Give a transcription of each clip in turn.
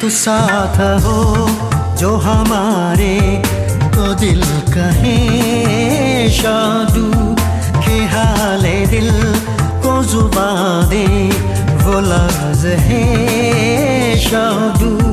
तू साथ हो, जो हमारे तो दिल कहे। शादू के हाले दिल को जुबा दे, वो लफ्ज है। शादू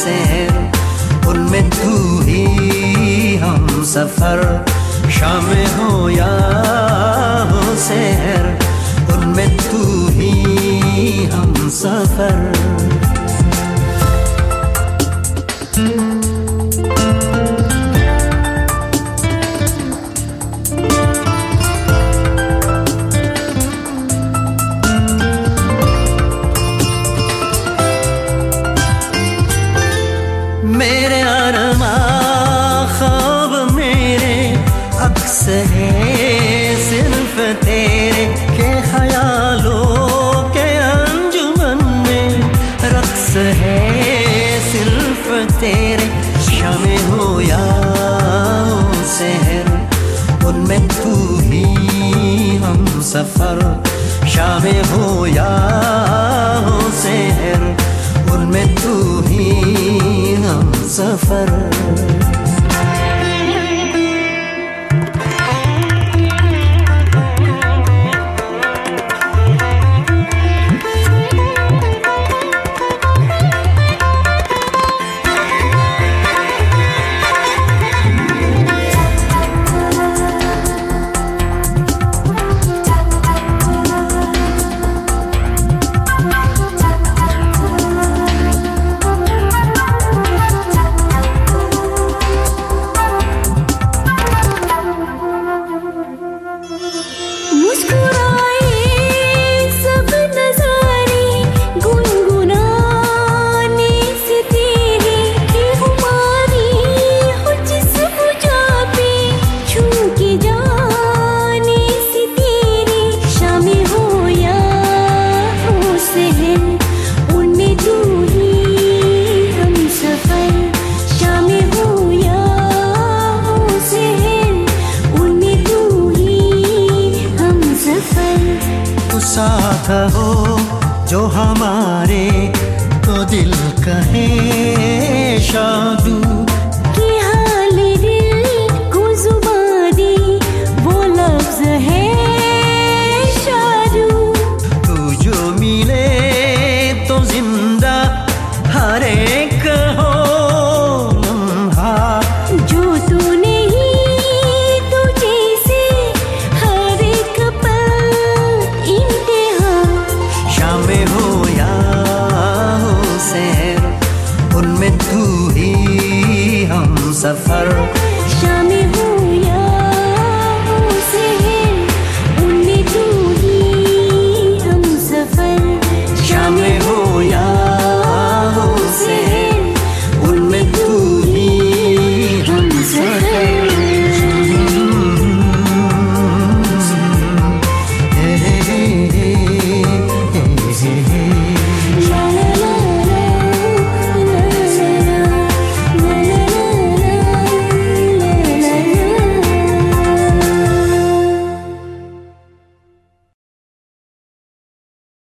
शहर उनमें तू ही हम सफ़र। शाम हो या हो शहर उनमें तू ही हम सफ़र। रक्स है सिर्फ़ तेरे शम हो या शहर। उनमें तू ही हम सफ़र। शाम हो या शहर। उनमें तू ही हम सफ़र। साथ हो जो हमारे तो दिल कहे शादू सफर